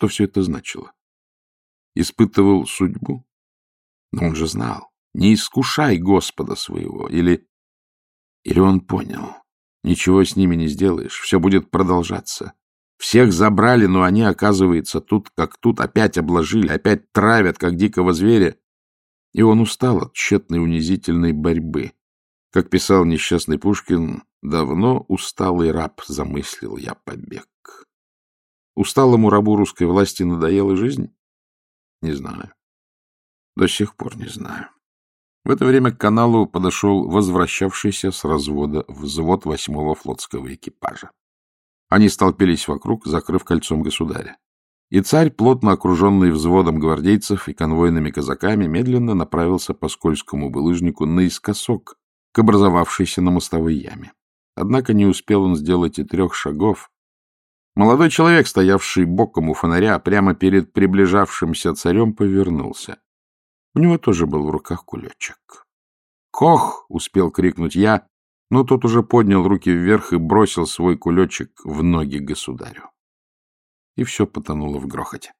Что все это значило? Испытывал судьбу? Но он же знал. Не искушай Господа своего. Или... Или он понял. Ничего с ними не сделаешь. Все будет продолжаться. Всех забрали, но они, оказывается, тут как тут опять обложили, опять травят, как дикого зверя. И он устал от тщетной унизительной борьбы. Как писал несчастный Пушкин, давно усталый раб замыслил я побег. Усталому рабу русской власти надоела жизнь? Не знаю. До сих пор не знаю. В это время к каналу подошел возвращавшийся с развода взвод восьмого флотского экипажа. Они столпились вокруг, закрыв кольцом государя. И царь, плотно окруженный взводом гвардейцев и конвойными казаками, медленно направился по скользкому булыжнику наискосок к образовавшейся на мостовой яме. Однако не успел он сделать и трех шагов. Молодой человек, стоявший боком у фонаря, прямо перед приближавшимся царем, повернулся. У него тоже был в руках кулечек. «Кох!» — успел крикнуть я, но тот уже поднял руки вверх и бросил свой кулечек в ноги государю. И все потонуло в грохоте.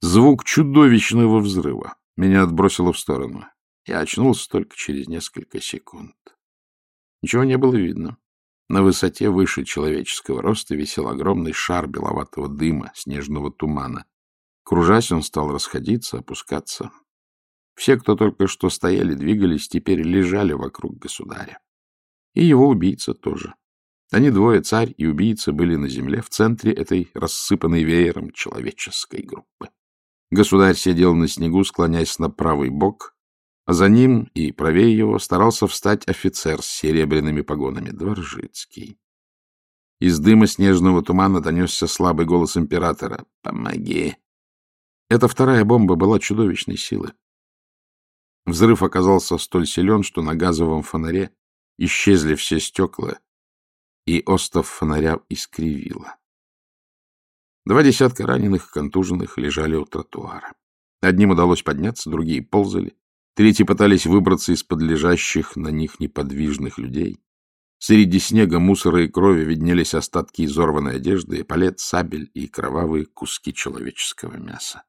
Звук чудовищного взрыва меня отбросило в сторону. Я очнулся только через несколько секунд. Ничего не было видно. На высоте выше человеческого роста висел огромный шар беловатого дыма, снежного тумана. Кружась, он стал расходиться, опускаться. Все, кто только что стояли, двигались, теперь лежали вокруг государя. И его убийца тоже. Они двое, царь и убийца, были на земле в центре этой рассыпанной веером человеческой группы. Государь сидел на снегу, склоняясь на правый бок, за ним и правее его старался встать офицер с серебряными погонами, Дворжицкий. Из дыма снежного тумана донесся слабый голос императора. «Помоги!» Эта вторая бомба была чудовищной силы. Взрыв оказался столь силен, что на газовом фонаре исчезли все стекла, и остов фонаря искривило. Два десятка раненых, контуженных лежали у тротуара. Одним удалось подняться, другие ползали, третьи пытались выбраться из-под лежащих на них неподвижных людей. Среди снега, мусора и крови виднелись остатки изорванной одежды, палет, сабель и кровавые куски человеческого мяса.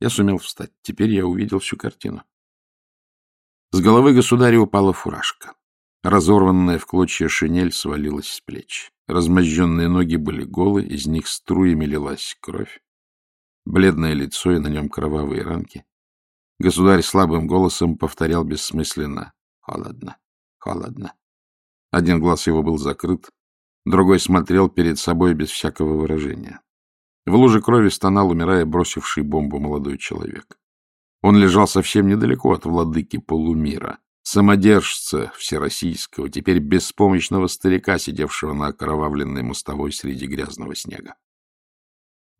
Я сумел встать. Теперь я увидел всю картину. С головы государя упала фуражка. Разорванная в клочья шинель свалилась с плеч. Размозженные ноги были голы, из них струями лилась кровь. Бледное лицо и на нем кровавые ранки. Государь слабым голосом повторял бессмысленно «Холодно, холодно». Один глаз его был закрыт, другой смотрел перед собой без всякого выражения. В луже крови стонал, умирая, бросивший бомбу молодой человек. Он лежал совсем недалеко от владыки полумира, самодержца всероссийского, теперь беспомощного старика, сидевшего на окровавленной мостовой среди грязного снега.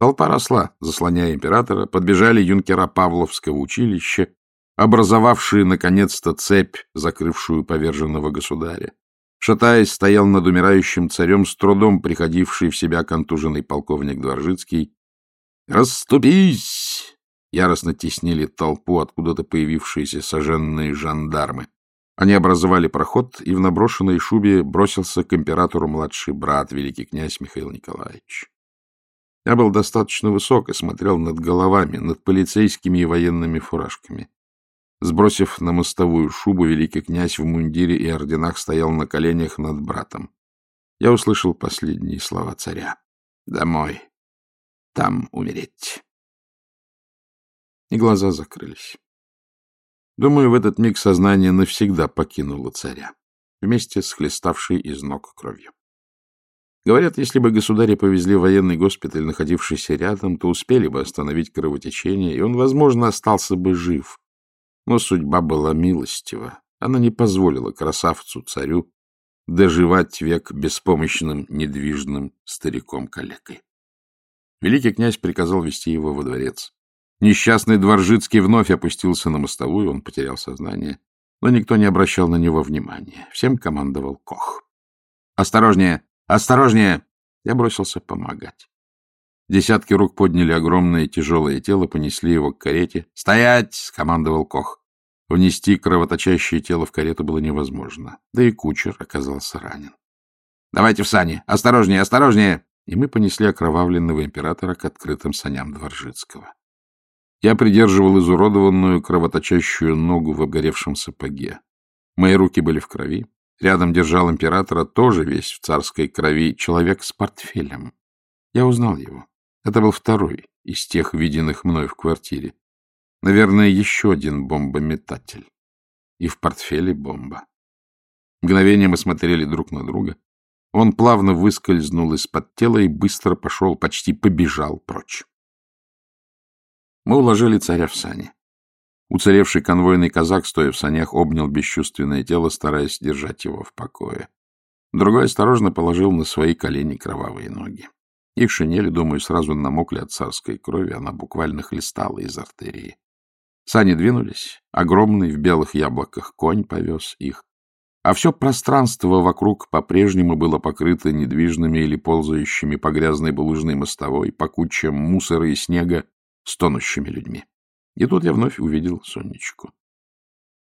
Толпа росла, заслоняя императора, подбежали юнкера Павловского училища, образовавшие, наконец-то, цепь, закрывшую поверженного государя. Шатаясь, стоял над умирающим царем, с трудом приходивший в себя контуженный полковник Дворжицкий. «Расступись!» Яростно теснили толпу, откуда-то появившиеся сожженные жандармы. Они образовали проход, и в наброшенной шубе бросился к императору младший брат, великий князь Михаил Николаевич. Я был достаточно высок и смотрел над головами, над полицейскими и военными фуражками. Сбросив на мостовую шубу, великий князь в мундире и орденах стоял на коленях над братом. Я услышал последние слова царя. «Домой. Там умереть». И глаза закрылись. Думаю, в этот миг сознание навсегда покинуло царя, вместе с хлеставшей из ног кровью. Говорят, если бы государя повезли в военный госпиталь, находившийся рядом, то успели бы остановить кровотечение, и он, возможно, остался бы жив. Но судьба была милостива. Она не позволила красавцу-царю доживать век беспомощным, недвижным стариком-калекой. Великий князь приказал вести его во дворец. Несчастный Дворжицкий вновь опустился на мостовую, он потерял сознание, но никто не обращал на него внимания. Всем командовал Кох. «Осторожнее! Осторожнее!» Я бросился помогать. Десятки рук подняли огромное тяжелое тело, понесли его к карете. «Стоять!» — скомандовал Кох. Внести кровоточащее тело в карету было невозможно, да и кучер оказался ранен. — Давайте в сани! Осторожнее, осторожнее! и мы понесли окровавленного императора к открытым саням Дворжицкого. Я придерживал изуродованную кровоточащую ногу в обгоревшем сапоге. Мои руки были в крови. Рядом держал императора, тоже весь в царской крови, человек с портфелем. Я узнал его. Это был второй из тех, виденных мной в квартире. Наверное, еще один бомбометатель. И в портфеле бомба. Мгновение мы смотрели друг на друга. Он плавно выскользнул из-под тела и быстро пошел, почти побежал прочь. Мы уложили царя в сани. Уцелевший конвойный казак, стоя в санях, обнял бесчувственное тело, стараясь держать его в покое. Другой осторожно положил на свои колени кровавые ноги. Их шинели, думаю, сразу намокли от царской крови, она буквально хлестала из артерии. Сани двинулись, огромный в белых яблоках конь повез их, а все пространство вокруг по-прежнему было покрыто недвижными или ползающими по грязной булыжной мостовой, по кучам мусора и снега, стонущими людьми. И тут я вновь увидел Сонечку.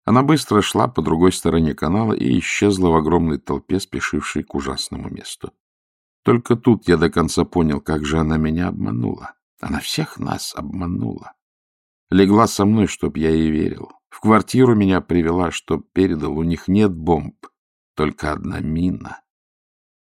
Она быстро шла по другой стороне канала и исчезла в огромной толпе, спешившей к ужасному месту. Только тут я до конца понял, как же она меня обманула. Она всех нас обманула. Легла со мной, чтоб я ей верил. В квартиру меня привела, чтоб передал. У них нет бомб, только одна мина.